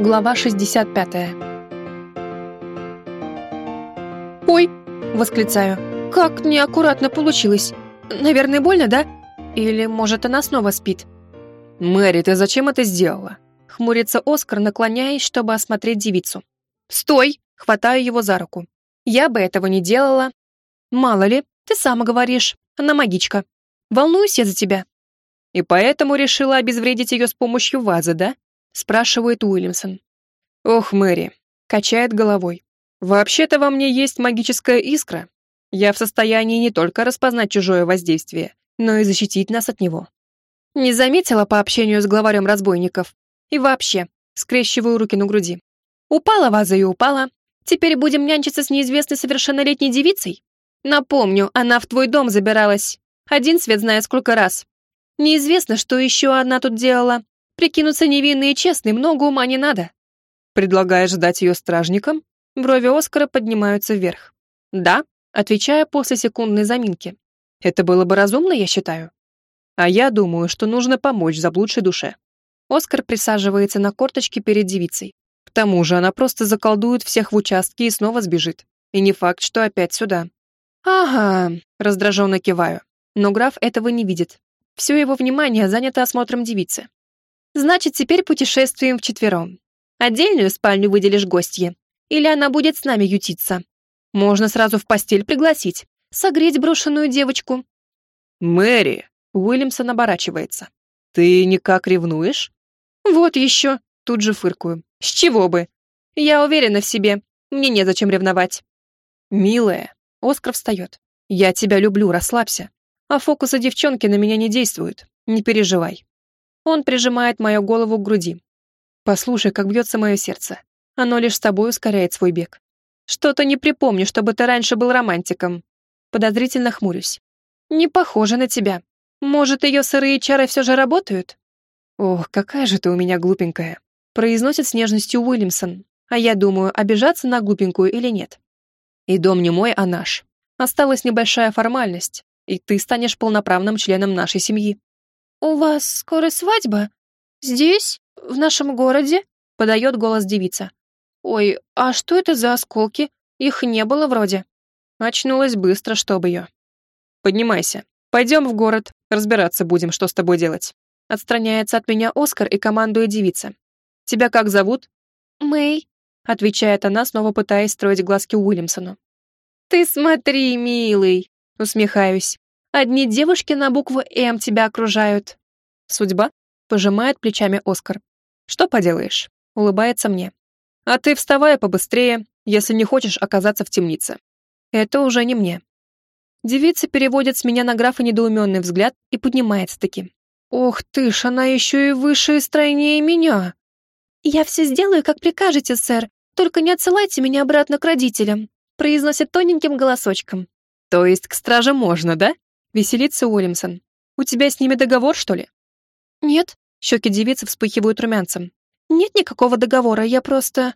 Глава 65. «Ой!» — восклицаю. «Как неаккуратно получилось. Наверное, больно, да? Или, может, она снова спит?» «Мэри, ты зачем это сделала?» Хмурится Оскар, наклоняясь, чтобы осмотреть девицу. «Стой!» — хватаю его за руку. «Я бы этого не делала. Мало ли, ты сам говоришь, она магичка. Волнуюсь я за тебя». «И поэтому решила обезвредить ее с помощью вазы, да?» — спрашивает Уильямсон. «Ох, Мэри!» — качает головой. «Вообще-то во мне есть магическая искра. Я в состоянии не только распознать чужое воздействие, но и защитить нас от него». Не заметила по общению с главарем разбойников. И вообще, скрещиваю руки на груди. Упала ваза и упала. Теперь будем нянчиться с неизвестной совершеннолетней девицей? Напомню, она в твой дом забиралась. Один свет знает сколько раз. Неизвестно, что еще она тут делала. Прикинуться невинной и честной много ума не надо. Предлагаешь сдать ее стражникам? Брови Оскара поднимаются вверх. Да, отвечая после секундной заминки. Это было бы разумно, я считаю. А я думаю, что нужно помочь заблудшей душе. Оскар присаживается на корточке перед девицей. К тому же она просто заколдует всех в участке и снова сбежит. И не факт, что опять сюда. «Ага», — раздраженно киваю. Но граф этого не видит. Все его внимание занято осмотром девицы. «Значит, теперь путешествуем вчетвером. Отдельную спальню выделишь гостье. Или она будет с нами ютиться. Можно сразу в постель пригласить. Согреть брошенную девочку». «Мэри!» — Уильямсон оборачивается. «Ты никак ревнуешь?» «Вот еще!» — тут же фыркую. «С чего бы? Я уверена в себе. Мне незачем ревновать». «Милая!» Оскар встает. «Я тебя люблю, расслабься. А фокусы девчонки на меня не действуют. Не переживай». Он прижимает мою голову к груди. «Послушай, как бьется мое сердце. Оно лишь с тобой ускоряет свой бег. Что-то не припомню, чтобы ты раньше был романтиком». Подозрительно хмурюсь. «Не похоже на тебя. Может, ее сырые чары все же работают?» «Ох, какая же ты у меня глупенькая», произносит с нежностью Уильямсон, а я думаю, обижаться на глупенькую или нет. И дом не мой, а наш. Осталась небольшая формальность, и ты станешь полноправным членом нашей семьи». «У вас скоро свадьба? Здесь? В нашем городе?» — подает голос девица. «Ой, а что это за осколки? Их не было вроде». Очнулась быстро, чтобы ее. «Поднимайся. Пойдем в город. Разбираться будем, что с тобой делать». Отстраняется от меня Оскар и командует девица. «Тебя как зовут?» «Мэй», отвечает она, снова пытаясь строить глазки Уильямсону. «Ты смотри, милый!» — усмехаюсь. «Одни девушки на букву «М» тебя окружают». «Судьба?» — пожимает плечами Оскар. «Что поделаешь?» — улыбается мне. «А ты вставай побыстрее, если не хочешь оказаться в темнице». Это уже не мне. Девица переводит с меня на графа недоуменный взгляд и поднимается-таки. «Ох ты ж, она еще и выше и стройнее меня!» «Я все сделаю, как прикажете, сэр. Только не отсылайте меня обратно к родителям», произносит тоненьким голосочком. «То есть к страже можно, да?» Веселится Уильямсон. «У тебя с ними договор, что ли?» «Нет», щеки девицы вспыхивают румянцем. «Нет никакого договора, я просто...»